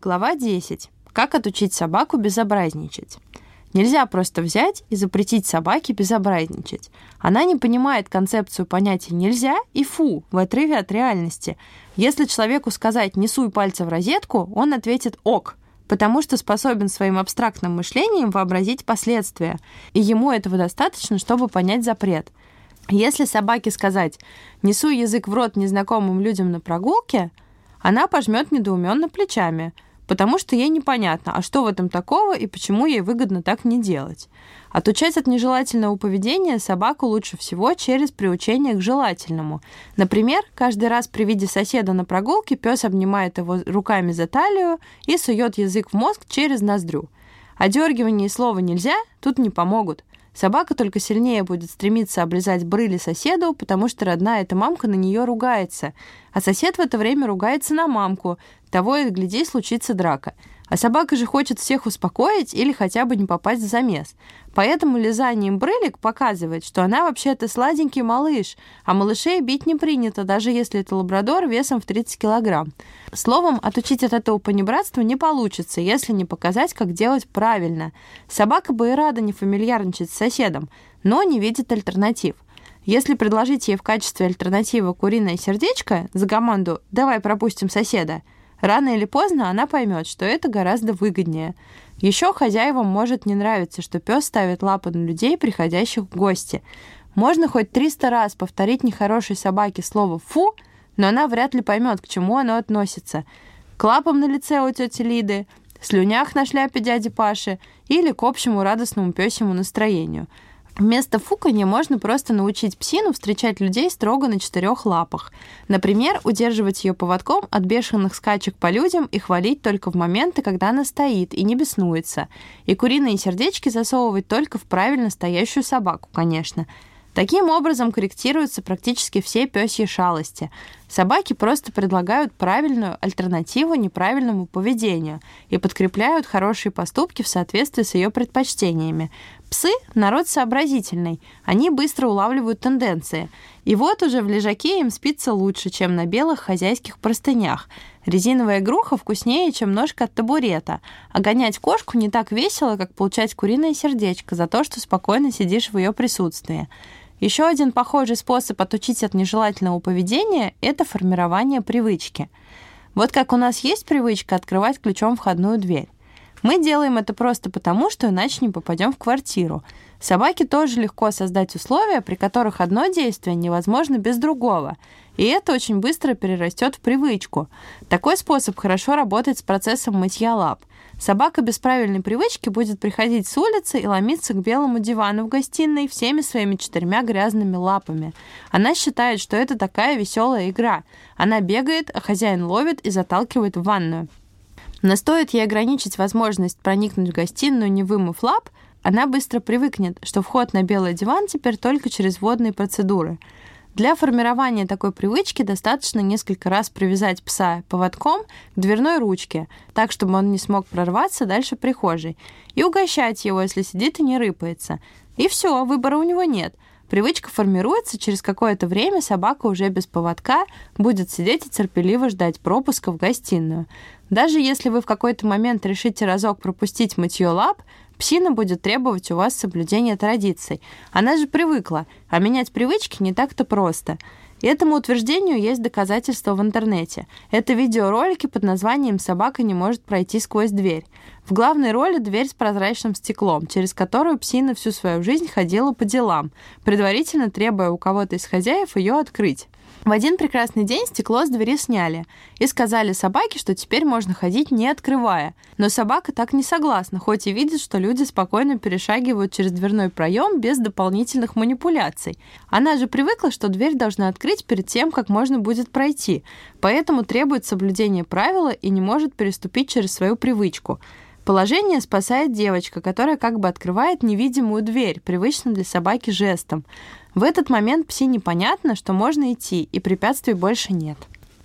Глава 10. Как отучить собаку безобразничать? Нельзя просто взять и запретить собаке безобразничать. Она не понимает концепцию понятия «нельзя» и «фу» в отрыве от реальности. Если человеку сказать «не суй пальца в розетку», он ответит «ок», потому что способен своим абстрактным мышлением вообразить последствия, и ему этого достаточно, чтобы понять запрет. Если собаке сказать «не суй язык в рот незнакомым людям на прогулке», она пожмет недоуменно плечами – потому что ей непонятно, а что в этом такого и почему ей выгодно так не делать. Отучать от нежелательного поведения собаку лучше всего через приучение к желательному. Например, каждый раз при виде соседа на прогулке пес обнимает его руками за талию и сует язык в мозг через ноздрю. Одергивание и слова «нельзя» тут не помогут. Собака только сильнее будет стремиться облизать брыли соседу, потому что родная эта мамка на нее ругается. А сосед в это время ругается на мамку. Того и гляди, случится драка. А собака же хочет всех успокоить или хотя бы не попасть в замес. Поэтому лизанием брылик показывает, что она вообще-то сладенький малыш, а малышей бить не принято, даже если это лабрадор весом в 30 килограмм. Словом, отучить от этого понебратства не получится, если не показать, как делать правильно. Собака бы и рада не фамильярничать с соседом, но не видит альтернатив. Если предложить ей в качестве альтернативы куриное сердечко за команду «давай пропустим соседа», Рано или поздно она поймет, что это гораздо выгоднее. Еще хозяевам может не нравиться, что пес ставит лапы на людей, приходящих в гости. Можно хоть 300 раз повторить нехорошей собаке слово «фу», но она вряд ли поймет, к чему оно относится. К лапам на лице у тети Лиды, слюнях на шляпе дяди Паши или к общему радостному песему настроению – Вместо фуканья можно просто научить псину встречать людей строго на четырех лапах. Например, удерживать ее поводком от бешеных скачек по людям и хвалить только в моменты, когда она стоит и не беснуется. И куриные сердечки засовывать только в правильно стоящую собаку, конечно. Таким образом корректируются практически все пёсьи шалости. Собаки просто предлагают правильную альтернативу неправильному поведению и подкрепляют хорошие поступки в соответствии с ее предпочтениями. Псы – народ сообразительный, они быстро улавливают тенденции. И вот уже в лежаке им спится лучше, чем на белых хозяйских простынях. Резиновая игруха вкуснее, чем ножка от табурета. А гонять кошку не так весело, как получать куриное сердечко за то, что спокойно сидишь в ее присутствии. Еще один похожий способ отучить от нежелательного поведения – это формирование привычки. Вот как у нас есть привычка открывать ключом входную дверь. Мы делаем это просто потому, что иначе не попадем в квартиру. Собаке тоже легко создать условия, при которых одно действие невозможно без другого. И это очень быстро перерастет в привычку. Такой способ хорошо работает с процессом мытья лап. Собака без правильной привычки будет приходить с улицы и ломиться к белому дивану в гостиной всеми своими четырьмя грязными лапами. Она считает, что это такая веселая игра. Она бегает, а хозяин ловит и заталкивает в ванную. Но стоит ей ограничить возможность проникнуть в гостиную, не вымыв лап, она быстро привыкнет, что вход на белый диван теперь только через водные процедуры – для формирования такой привычки достаточно несколько раз привязать пса поводком к дверной ручке, так, чтобы он не смог прорваться дальше прихожей, и угощать его, если сидит и не рыпается. И все, выбора у него нет. Привычка формируется, через какое-то время собака уже без поводка будет сидеть и терпеливо ждать пропуска в гостиную. Даже если вы в какой-то момент решите разок пропустить мытье лап, Псина будет требовать у вас соблюдения традиций. Она же привыкла, а менять привычки не так-то просто. Этому утверждению есть доказательства в интернете. Это видеоролики под названием «Собака не может пройти сквозь дверь». В главной роли дверь с прозрачным стеклом, через которую псина всю свою жизнь ходила по делам, предварительно требуя у кого-то из хозяев ее открыть. В один прекрасный день стекло с двери сняли и сказали собаке, что теперь можно ходить не открывая. Но собака так не согласна, хоть и видит, что люди спокойно перешагивают через дверной проем без дополнительных манипуляций. Она же привыкла, что дверь должна открыть перед тем, как можно будет пройти, поэтому требует соблюдения правила и не может переступить через свою привычку. Положение спасает девочка, которая как бы открывает невидимую дверь, привычно для собаки жестом. В этот момент пси непонятно, что можно идти, и препятствий больше нет.